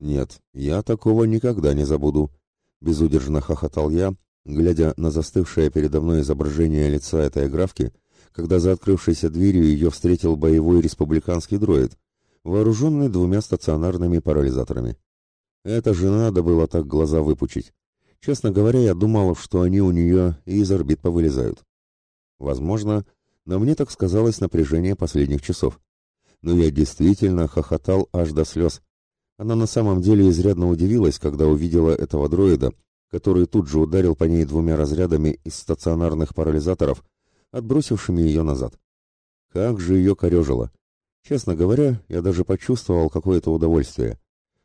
Нет, я такого никогда не забуду, безудержно хохотал я, глядя на застывшее передо мной изображение лица этой графки, когда за открывшейся дверью ее встретил боевой республиканский дроид, вооруженный двумя стационарными парализаторами. Это же надо было так глаза выпучить. Честно говоря, я думал, что они у нее и из орбит повылезают. Возможно, но мне так сказалось напряжение последних часов. Но я действительно хохотал аж до слез. Она на самом деле изрядно удивилась, когда увидела этого дроида, который тут же ударил по ней двумя разрядами из стационарных парализаторов, отбросившими ее назад. Как же ее корежило! Честно говоря, я даже почувствовал какое-то удовольствие.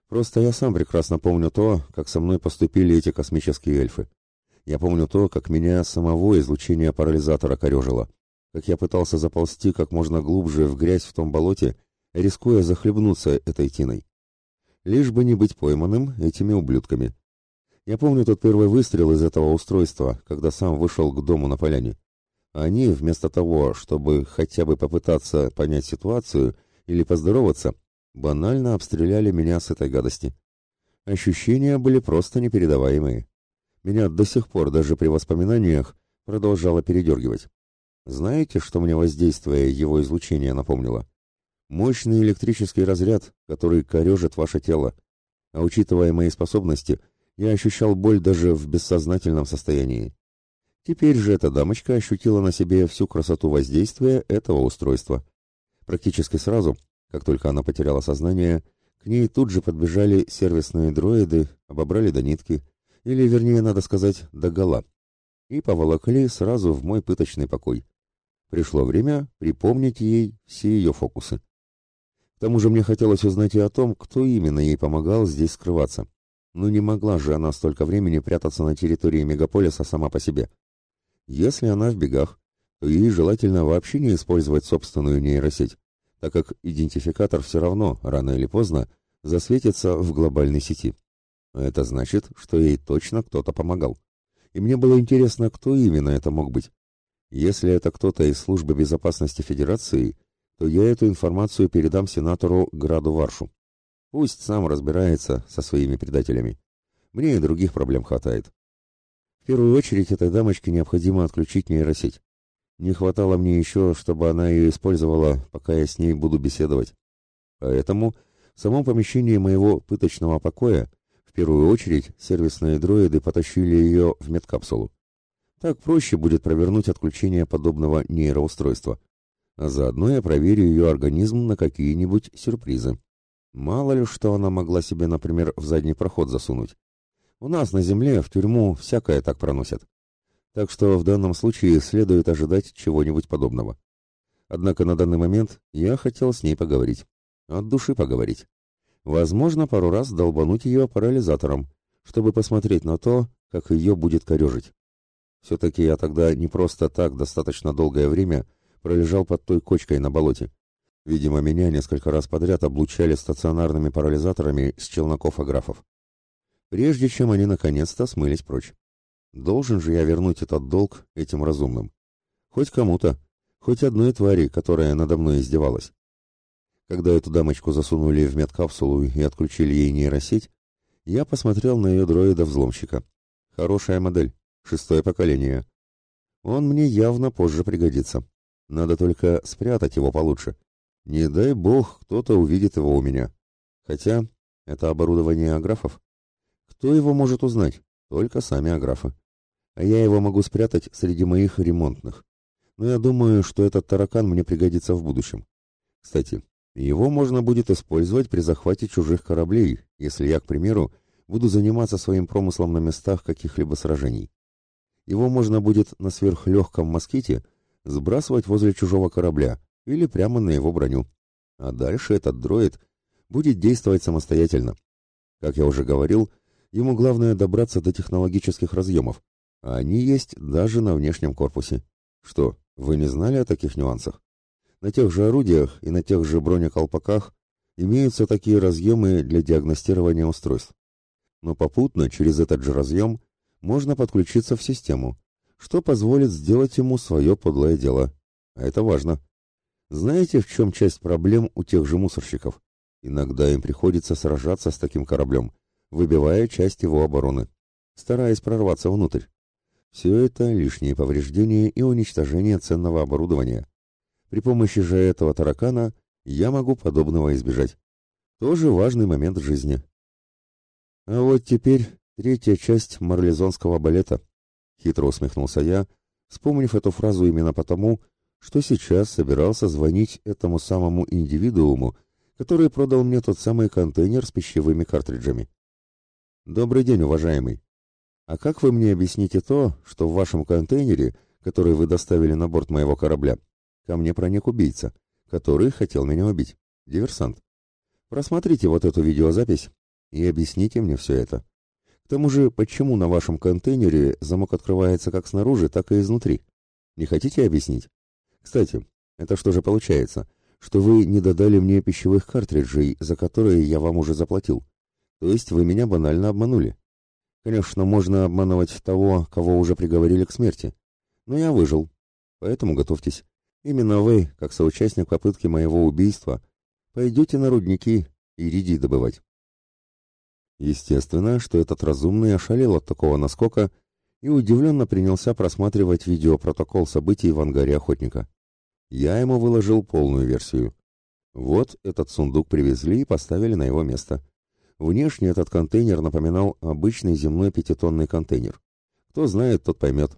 Просто я сам прекрасно помню то, как со мной поступили эти космические эльфы. Я помню то, как меня самого излучение парализатора корежило, как я пытался заползти как можно глубже в грязь в том болоте, рискуя захлебнуться этой тиной. Лишь бы не быть пойманным этими ублюдками. Я помню тот первый выстрел из этого устройства, когда сам вышел к дому на поляне. Они, вместо того, чтобы хотя бы попытаться понять ситуацию или поздороваться, банально обстреляли меня с этой гадости. Ощущения были просто непередаваемые. Меня до сих пор даже при воспоминаниях продолжало передергивать. Знаете, что мне воздействие его излучения напомнило? Мощный электрический разряд, который корежит ваше тело. А учитывая мои способности, я ощущал боль даже в бессознательном состоянии. Теперь же эта дамочка ощутила на себе всю красоту воздействия этого устройства. Практически сразу, как только она потеряла сознание, к ней тут же подбежали сервисные дроиды, обобрали до нитки, или, вернее, надо сказать, до гола, и поволокли сразу в мой пыточный покой. Пришло время припомнить ей все ее фокусы. К тому же мне хотелось узнать и о том, кто именно ей помогал здесь скрываться. Ну не могла же она столько времени прятаться на территории мегаполиса сама по себе. Если она в бегах, то ей желательно вообще не использовать собственную нейросеть, так как идентификатор все равно, рано или поздно, засветится в глобальной сети. Это значит, что ей точно кто-то помогал. И мне было интересно, кто именно это мог быть. Если это кто-то из службы безопасности Федерации, то я эту информацию передам сенатору Граду Варшу. Пусть сам разбирается со своими предателями. Мне и других проблем хватает. В первую очередь этой дамочке необходимо отключить нейросеть. Не хватало мне еще, чтобы она ее использовала, пока я с ней буду беседовать. Поэтому в самом помещении моего пыточного покоя в первую очередь сервисные дроиды потащили ее в медкапсулу. Так проще будет провернуть отключение подобного нейроустройства. А заодно я проверю ее организм на какие-нибудь сюрпризы. Мало ли, что она могла себе, например, в задний проход засунуть. У нас на земле в тюрьму всякое так проносят. Так что в данном случае следует ожидать чего-нибудь подобного. Однако на данный момент я хотел с ней поговорить. От души поговорить. Возможно, пару раз долбануть ее парализатором, чтобы посмотреть на то, как ее будет корежить. Все-таки я тогда не просто так достаточно долгое время пролежал под той кочкой на болоте. Видимо, меня несколько раз подряд облучали стационарными парализаторами с челноков аграфов. Прежде чем они наконец-то смылись прочь. Должен же я вернуть этот долг этим разумным. Хоть кому-то, хоть одной твари, которая надо мной издевалась. Когда эту дамочку засунули в медкапсулу и отключили ей нейросеть, я посмотрел на ее дроида-взломщика. Хорошая модель. Шестое поколение. Он мне явно позже пригодится. Надо только спрятать его получше. Не дай бог, кто-то увидит его у меня. Хотя это оборудование аграфов. Кто его может узнать? Только сами аграфы. А я его могу спрятать среди моих ремонтных. Но я думаю, что этот таракан мне пригодится в будущем. Кстати, его можно будет использовать при захвате чужих кораблей, если я, к примеру, буду заниматься своим промыслом на местах каких-либо сражений. Его можно будет на сверхлегком моските сбрасывать возле чужого корабля или прямо на его броню. А дальше этот дроид будет действовать самостоятельно. Как я уже говорил, ему главное добраться до технологических разъемов, а они есть даже на внешнем корпусе. Что, вы не знали о таких нюансах? На тех же орудиях и на тех же бронеколпаках имеются такие разъемы для диагностирования устройств. Но попутно через этот же разъем можно подключиться в систему, что позволит сделать ему свое подлое дело. А это важно. Знаете, в чем часть проблем у тех же мусорщиков? Иногда им приходится сражаться с таким кораблем, выбивая часть его обороны, стараясь прорваться внутрь. Все это лишние повреждения и уничтожение ценного оборудования. При помощи же этого таракана я могу подобного избежать. Тоже важный момент жизни. А вот теперь третья часть марлезонского балета. Хитро усмехнулся я, вспомнив эту фразу именно потому, что сейчас собирался звонить этому самому индивидууму, который продал мне тот самый контейнер с пищевыми картриджами. Добрый день, уважаемый. А как вы мне объясните то, что в вашем контейнере, который вы доставили на борт моего корабля, ко мне проник убийца, который хотел меня убить, диверсант? Просмотрите вот эту видеозапись и объясните мне все это. К тому же, почему на вашем контейнере замок открывается как снаружи, так и изнутри? Не хотите объяснить? Кстати, это что же получается? Что вы не додали мне пищевых картриджей, за которые я вам уже заплатил. То есть вы меня банально обманули. Конечно, можно обманывать того, кого уже приговорили к смерти. Но я выжил. Поэтому готовьтесь. Именно вы, как соучастник попытки моего убийства, пойдете на рудники и риди добывать. Естественно, что этот разумный ошалел от такого наскока и удивленно принялся просматривать видеопротокол событий в ангаре охотника. Я ему выложил полную версию. Вот этот сундук привезли и поставили на его место. Внешне этот контейнер напоминал обычный земной пятитонный контейнер. Кто знает, тот поймет.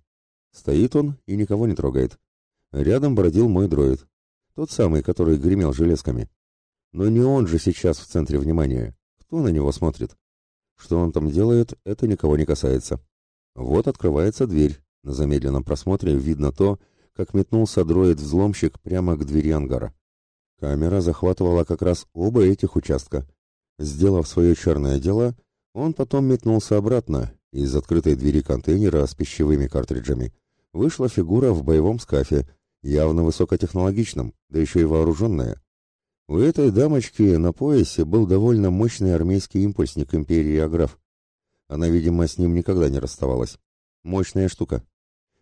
Стоит он и никого не трогает. Рядом бродил мой дроид. Тот самый, который гремел железками. Но не он же сейчас в центре внимания. Кто на него смотрит? Что он там делает, это никого не касается. Вот открывается дверь. На замедленном просмотре видно то, как метнулся дроид-взломщик прямо к двери ангара. Камера захватывала как раз оба этих участка. Сделав свое черное дело, он потом метнулся обратно, из открытой двери контейнера с пищевыми картриджами вышла фигура в боевом скафе, явно высокотехнологичном, да еще и вооруженная. У этой дамочки на поясе был довольно мощный армейский импульсник империи Аграф. Она, видимо, с ним никогда не расставалась. Мощная штука.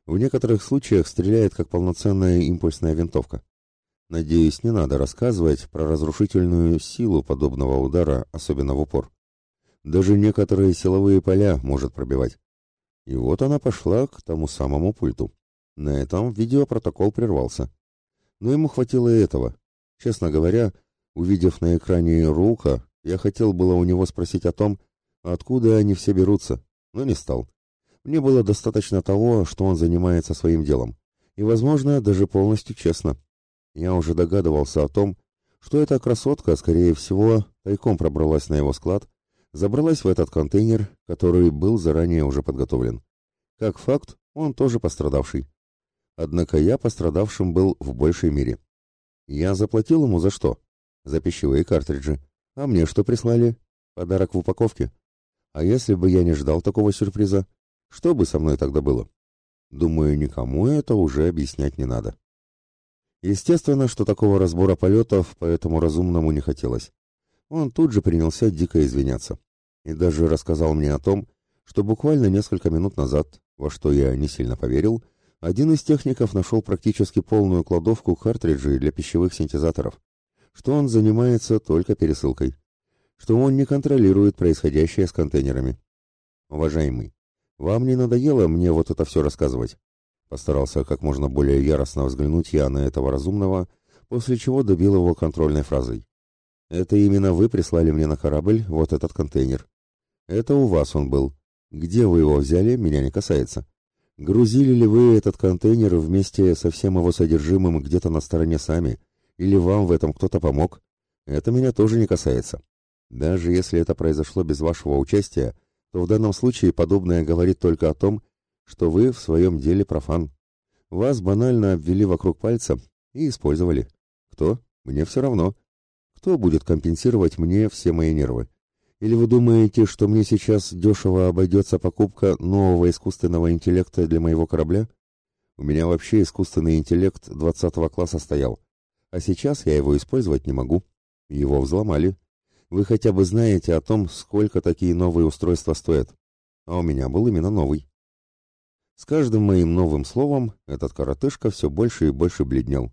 В некоторых случаях стреляет как полноценная импульсная винтовка. Надеюсь, не надо рассказывать про разрушительную силу подобного удара, особенно в упор. Даже некоторые силовые поля может пробивать. И вот она пошла к тому самому пульту. На этом видеопротокол прервался. Но ему хватило и этого. Честно говоря, увидев на экране Рука, я хотел было у него спросить о том, откуда они все берутся, но не стал. Мне было достаточно того, что он занимается своим делом. И, возможно, даже полностью честно. Я уже догадывался о том, что эта красотка, скорее всего, тайком пробралась на его склад, забралась в этот контейнер, который был заранее уже подготовлен. Как факт, он тоже пострадавший. Однако я пострадавшим был в большей мере. Я заплатил ему за что? За пищевые картриджи. А мне что прислали? Подарок в упаковке. А если бы я не ждал такого сюрприза, что бы со мной тогда было? Думаю, никому это уже объяснять не надо. Естественно, что такого разбора полетов по этому разумному не хотелось. Он тут же принялся дико извиняться. И даже рассказал мне о том, что буквально несколько минут назад, во что я не сильно поверил, один из техников нашел практически полную кладовку картриджей для пищевых синтезаторов, что он занимается только пересылкой, что он не контролирует происходящее с контейнерами. Уважаемый, вам не надоело мне вот это все рассказывать? Постарался как можно более яростно взглянуть я на этого разумного, после чего добил его контрольной фразой. Это именно вы прислали мне на корабль вот этот контейнер. Это у вас он был. Где вы его взяли, меня не касается. Грузили ли вы этот контейнер вместе со всем его содержимым где-то на стороне сами, или вам в этом кто-то помог? Это меня тоже не касается. Даже если это произошло без вашего участия, то в данном случае подобное говорит только о том, что вы в своем деле профан. Вас банально обвели вокруг пальца и использовали. Кто? Мне все равно. Кто будет компенсировать мне все мои нервы? Или вы думаете, что мне сейчас дешево обойдется покупка нового искусственного интеллекта для моего корабля? У меня вообще искусственный интеллект 20 класса стоял. А сейчас я его использовать не могу. Его взломали. Вы хотя бы знаете о том, сколько такие новые устройства стоят. А у меня был именно новый. С каждым моим новым словом этот коротышка все больше и больше бледнел.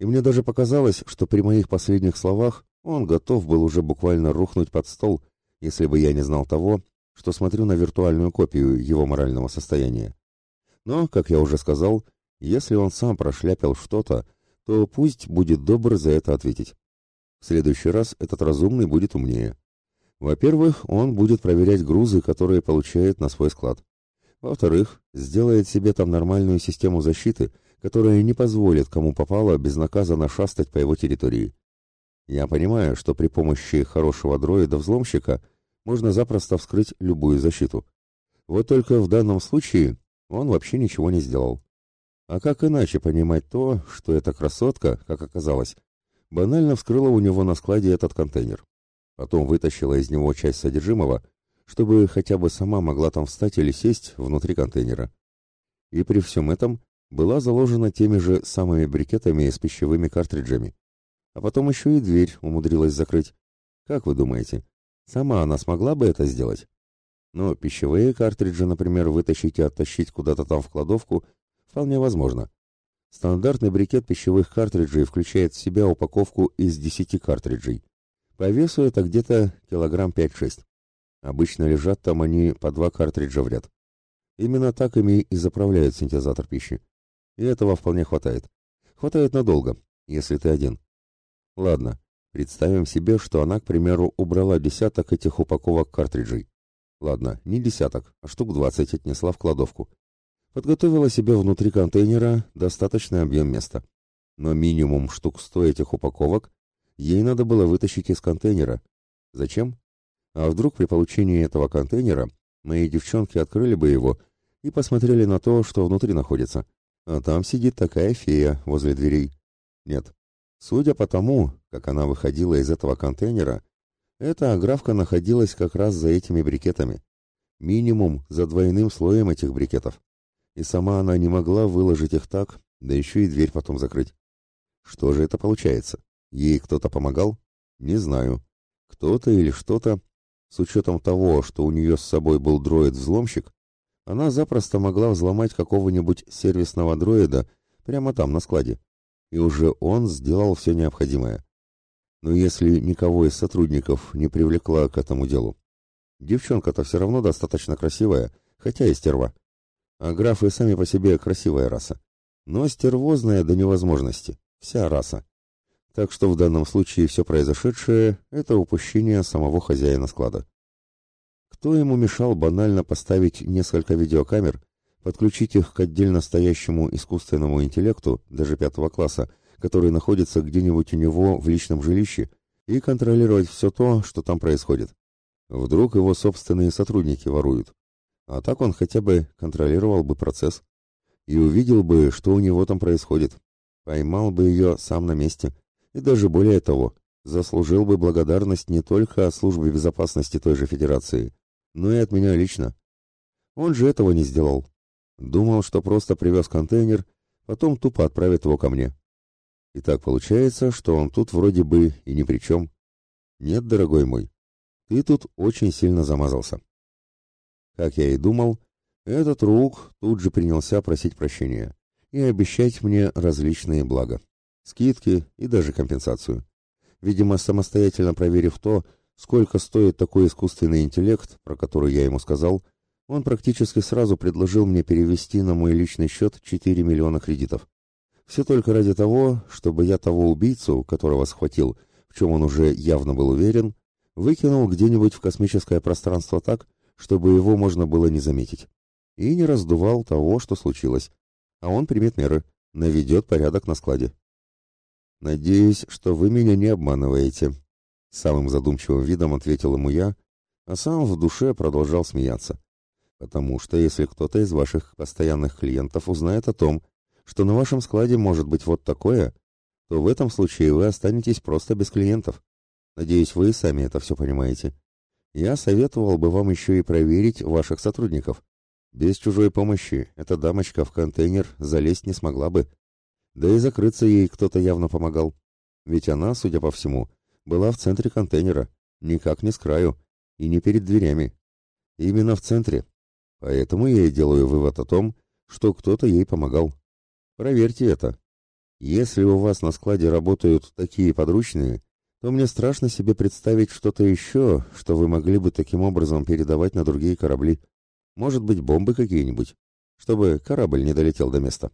И мне даже показалось, что при моих последних словах Он готов был уже буквально рухнуть под стол, если бы я не знал того, что смотрю на виртуальную копию его морального состояния. Но, как я уже сказал, если он сам прошляпил что-то, то пусть будет добр за это ответить. В следующий раз этот разумный будет умнее. Во-первых, он будет проверять грузы, которые получает на свой склад. Во-вторых, сделает себе там нормальную систему защиты, которая не позволит кому попало безнаказанно шастать по его территории. Я понимаю, что при помощи хорошего дроида-взломщика можно запросто вскрыть любую защиту. Вот только в данном случае он вообще ничего не сделал. А как иначе понимать то, что эта красотка, как оказалось, банально вскрыла у него на складе этот контейнер? Потом вытащила из него часть содержимого, чтобы хотя бы сама могла там встать или сесть внутри контейнера. И при всем этом была заложена теми же самыми брикетами с пищевыми картриджами. А потом еще и дверь умудрилась закрыть. Как вы думаете, сама она смогла бы это сделать? Но пищевые картриджи, например, вытащить и оттащить куда-то там в кладовку вполне возможно. Стандартный брикет пищевых картриджей включает в себя упаковку из 10 картриджей. По весу это где-то килограмм 5-6. Обычно лежат там они по два картриджа в ряд. Именно так ими и заправляют синтезатор пищи. И этого вполне хватает. Хватает надолго, если ты один. Ладно, представим себе, что она, к примеру, убрала десяток этих упаковок картриджей. Ладно, не десяток, а штук двадцать отнесла в кладовку. Подготовила себе внутри контейнера достаточный объем места. Но минимум штук сто этих упаковок ей надо было вытащить из контейнера. Зачем? А вдруг при получении этого контейнера мои девчонки открыли бы его и посмотрели на то, что внутри находится. А там сидит такая фея возле дверей. Нет. Судя по тому, как она выходила из этого контейнера, эта аграфка находилась как раз за этими брикетами. Минимум за двойным слоем этих брикетов. И сама она не могла выложить их так, да еще и дверь потом закрыть. Что же это получается? Ей кто-то помогал? Не знаю. Кто-то или что-то. С учетом того, что у нее с собой был дроид-взломщик, она запросто могла взломать какого-нибудь сервисного дроида прямо там, на складе. И уже он сделал все необходимое. Но если никого из сотрудников не привлекла к этому делу. Девчонка-то все равно достаточно красивая, хотя и стерва. А графы сами по себе красивая раса. Но стервозная до невозможности. Вся раса. Так что в данном случае все произошедшее – это упущение самого хозяина склада. Кто ему мешал банально поставить несколько видеокамер, подключить их к отдельно стоящему искусственному интеллекту, даже пятого класса, который находится где-нибудь у него в личном жилище, и контролировать все то, что там происходит? Вдруг его собственные сотрудники воруют. А так он хотя бы контролировал бы процесс и увидел бы, что у него там происходит. Поймал бы ее сам на месте – и даже более того, заслужил бы благодарность не только от службы безопасности той же Федерации, но и от меня лично. Он же этого не сделал. Думал, что просто привез контейнер, потом тупо отправит его ко мне. И так получается, что он тут вроде бы и ни при чем. Нет, дорогой мой, ты тут очень сильно замазался. Как я и думал, этот рук тут же принялся просить прощения и обещать мне различные блага скидки и даже компенсацию. Видимо, самостоятельно проверив то, сколько стоит такой искусственный интеллект, про который я ему сказал, он практически сразу предложил мне перевести на мой личный счет 4 миллиона кредитов. Все только ради того, чтобы я того убийцу, которого схватил, в чем он уже явно был уверен, выкинул где-нибудь в космическое пространство так, чтобы его можно было не заметить. И не раздувал того, что случилось. А он примет меры, наведет порядок на складе. «Надеюсь, что вы меня не обманываете», — самым задумчивым видом ответил ему я, а сам в душе продолжал смеяться. «Потому что если кто-то из ваших постоянных клиентов узнает о том, что на вашем складе может быть вот такое, то в этом случае вы останетесь просто без клиентов. Надеюсь, вы сами это все понимаете. Я советовал бы вам еще и проверить ваших сотрудников. Без чужой помощи эта дамочка в контейнер залезть не смогла бы». Да и закрыться ей кто-то явно помогал. Ведь она, судя по всему, была в центре контейнера, никак не с краю и не перед дверями. Именно в центре. Поэтому я и делаю вывод о том, что кто-то ей помогал. Проверьте это. Если у вас на складе работают такие подручные, то мне страшно себе представить что-то еще, что вы могли бы таким образом передавать на другие корабли. Может быть, бомбы какие-нибудь, чтобы корабль не долетел до места.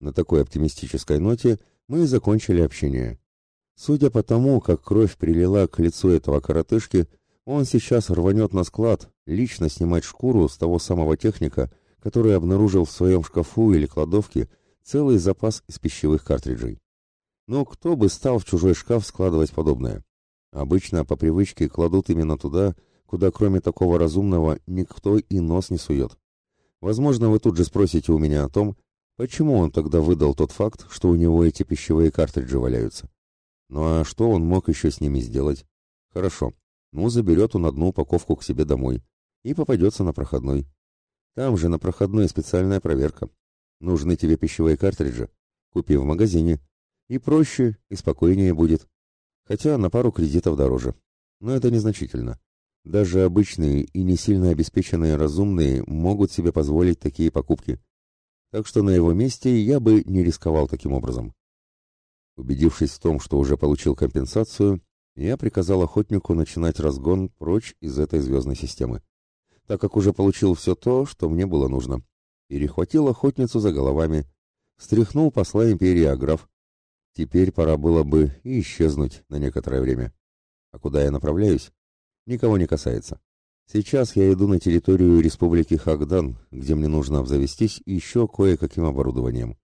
На такой оптимистической ноте мы и закончили общение. Судя по тому, как кровь прилила к лицу этого коротышки, он сейчас рванет на склад, лично снимать шкуру с того самого техника, который обнаружил в своем шкафу или кладовке целый запас из пищевых картриджей. Но кто бы стал в чужой шкаф складывать подобное? Обычно по привычке кладут именно туда, куда кроме такого разумного никто и нос не сует. Возможно, вы тут же спросите у меня о том, почему он тогда выдал тот факт, что у него эти пищевые картриджи валяются. Ну а что он мог еще с ними сделать? Хорошо, ну заберет он одну упаковку к себе домой и попадется на проходной. Там же на проходной специальная проверка. Нужны тебе пищевые картриджи? Купи в магазине. И проще, и спокойнее будет. Хотя на пару кредитов дороже. Но это незначительно. Даже обычные и не сильно обеспеченные разумные могут себе позволить такие покупки. Так что на его месте я бы не рисковал таким образом. Убедившись в том, что уже получил компенсацию, я приказал охотнику начинать разгон прочь из этой звездной системы, так как уже получил все то, что мне было нужно. Перехватил охотницу за головами, встряхнул посла империи Аграф. Теперь пора было бы и исчезнуть на некоторое время. А куда я направляюсь? Никого не касается. Сейчас я иду на территорию Республики Хагдан, где мне нужно обзавестись еще кое-каким оборудованием.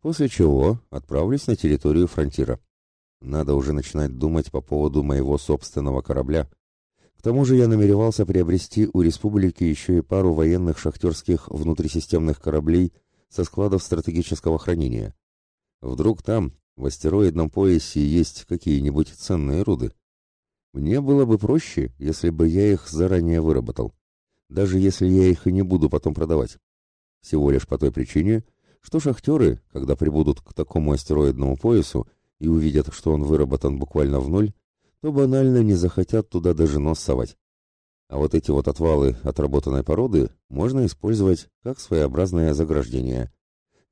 После чего отправлюсь на территорию фронтира. Надо уже начинать думать по поводу моего собственного корабля. Тому же я намеревался приобрести у республики еще и пару военных шахтерских внутрисистемных кораблей со складов стратегического хранения. Вдруг там, в астероидном поясе, есть какие-нибудь ценные руды. Мне было бы проще, если бы я их заранее выработал, даже если я их и не буду потом продавать. Всего лишь по той причине, что шахтеры, когда прибудут к такому астероидному поясу, и увидят, что он выработан буквально в ноль, то банально не захотят туда даже нос совать. А вот эти вот отвалы отработанной породы можно использовать как своеобразное заграждение.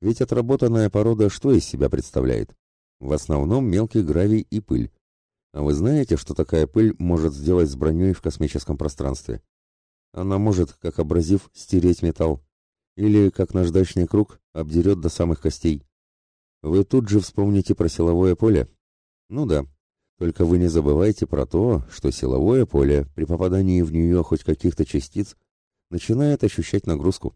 Ведь отработанная порода что из себя представляет? В основном мелкий гравий и пыль. А вы знаете, что такая пыль может сделать с броней в космическом пространстве? Она может, как абразив, стереть металл. Или, как наждачный круг, обдерет до самых костей. Вы тут же вспомните про силовое поле. Ну да, только вы не забывайте про то, что силовое поле при попадании в нее хоть каких-то частиц начинает ощущать нагрузку.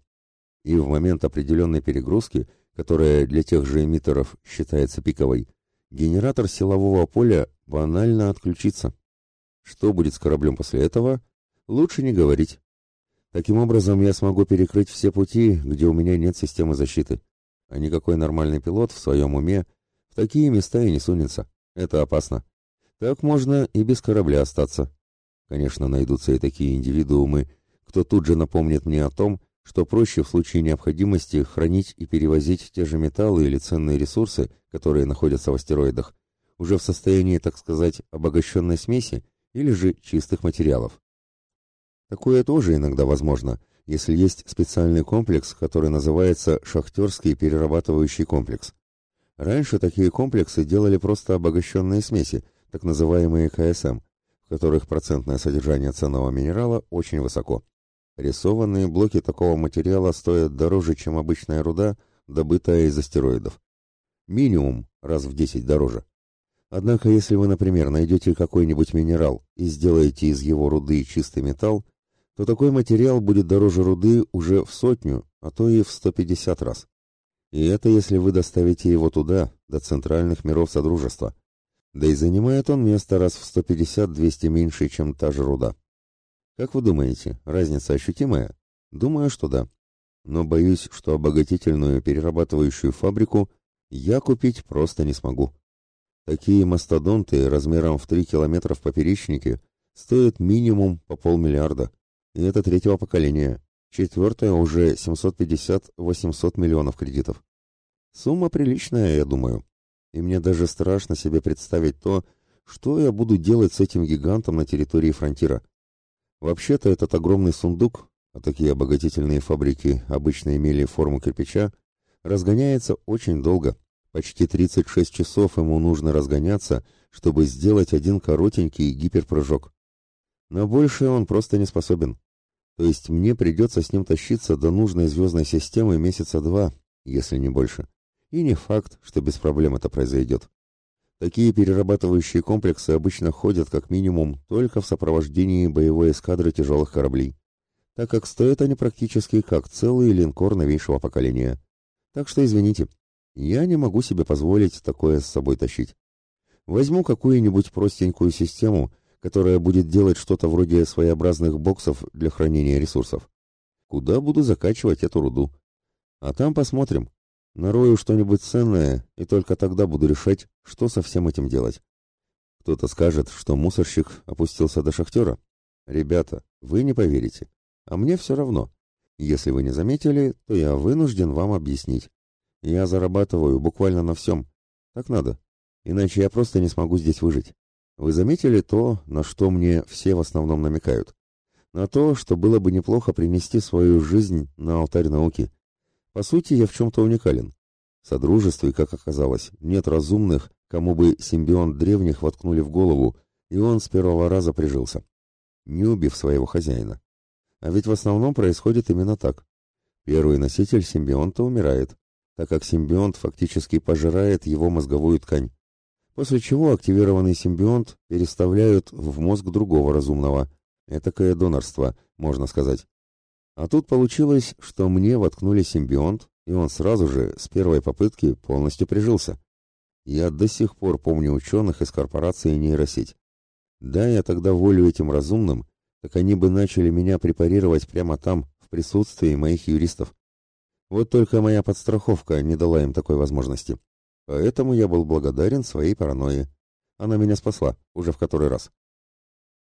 И в момент определенной перегрузки, которая для тех же эмиттеров считается пиковой, генератор силового поля банально отключится. Что будет с кораблем после этого, лучше не говорить. Таким образом, я смогу перекрыть все пути, где у меня нет системы защиты а никакой нормальный пилот в своем уме в такие места и не сунется. Это опасно. Так можно и без корабля остаться. Конечно, найдутся и такие индивидуумы, кто тут же напомнит мне о том, что проще в случае необходимости хранить и перевозить те же металлы или ценные ресурсы, которые находятся в астероидах, уже в состоянии, так сказать, обогащенной смеси или же чистых материалов. Такое тоже иногда возможно, если есть специальный комплекс, который называется шахтерский перерабатывающий комплекс. Раньше такие комплексы делали просто обогащенные смеси, так называемые КСМ, в которых процентное содержание ценного минерала очень высоко. Рисованные блоки такого материала стоят дороже, чем обычная руда, добытая из астероидов. Минимум раз в 10 дороже. Однако, если вы, например, найдете какой-нибудь минерал и сделаете из его руды чистый металл, то такой материал будет дороже руды уже в сотню, а то и в 150 раз. И это если вы доставите его туда, до центральных миров Содружества. Да и занимает он место раз в 150-200 меньше, чем та же руда. Как вы думаете, разница ощутимая? Думаю, что да. Но боюсь, что обогатительную перерабатывающую фабрику я купить просто не смогу. Такие мастодонты размером в 3 километра в поперечнике стоят минимум по полмиллиарда. И это третьего поколения. Четвертое уже 750-800 миллионов кредитов. Сумма приличная, я думаю. И мне даже страшно себе представить то, что я буду делать с этим гигантом на территории фронтира. Вообще-то этот огромный сундук, а такие обогатительные фабрики обычно имели форму кирпича, разгоняется очень долго. Почти 36 часов ему нужно разгоняться, чтобы сделать один коротенький гиперпрыжок. На большее он просто не способен. То есть мне придется с ним тащиться до нужной звездной системы месяца два, если не больше. И не факт, что без проблем это произойдет. Такие перерабатывающие комплексы обычно ходят как минимум только в сопровождении боевой эскадры тяжелых кораблей, так как стоят они практически как целый линкор новейшего поколения. Так что извините, я не могу себе позволить такое с собой тащить. Возьму какую-нибудь простенькую систему, которая будет делать что-то вроде своеобразных боксов для хранения ресурсов. Куда буду закачивать эту руду? А там посмотрим. Нарою что-нибудь ценное, и только тогда буду решать, что со всем этим делать. Кто-то скажет, что мусорщик опустился до шахтера. Ребята, вы не поверите. А мне все равно. Если вы не заметили, то я вынужден вам объяснить. Я зарабатываю буквально на всем. Так надо. Иначе я просто не смогу здесь выжить. Вы заметили то, на что мне все в основном намекают? На то, что было бы неплохо принести свою жизнь на алтарь науки. По сути, я в чем-то уникален. В Содружестве, как оказалось, нет разумных, кому бы симбионт древних воткнули в голову, и он с первого раза прижился, не убив своего хозяина. А ведь в основном происходит именно так. Первый носитель симбионта умирает, так как симбионт фактически пожирает его мозговую ткань после чего активированный симбионт переставляют в мозг другого разумного. Этакое донорство, можно сказать. А тут получилось, что мне воткнули симбионт, и он сразу же, с первой попытки, полностью прижился. Я до сих пор помню ученых из корпорации нейросеть. Да, я тогда волю этим разумным, так они бы начали меня препарировать прямо там, в присутствии моих юристов. Вот только моя подстраховка не дала им такой возможности. Поэтому я был благодарен своей паранойи. Она меня спасла, уже в который раз.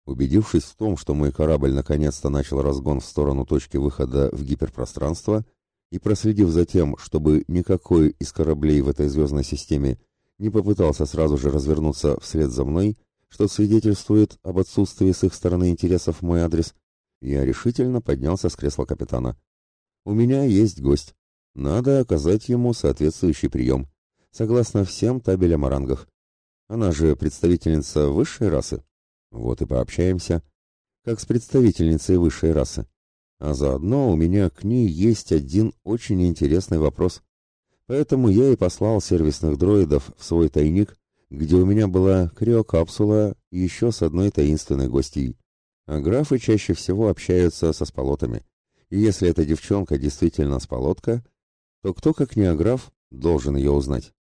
Убедившись в том, что мой корабль наконец-то начал разгон в сторону точки выхода в гиперпространство, и проследив за тем, чтобы никакой из кораблей в этой звездной системе не попытался сразу же развернуться вслед за мной, что свидетельствует об отсутствии с их стороны интересов в мой адрес, я решительно поднялся с кресла капитана. У меня есть гость. Надо оказать ему соответствующий прием согласно всем табелям о рангах. Она же представительница высшей расы. Вот и пообщаемся, как с представительницей высшей расы. А заодно у меня к ней есть один очень интересный вопрос. Поэтому я и послал сервисных дроидов в свой тайник, где у меня была криокапсула еще с одной таинственной гостьей. А графы чаще всего общаются со сполотами. И если эта девчонка действительно сполотка, то кто, как не аграф, должен ее узнать.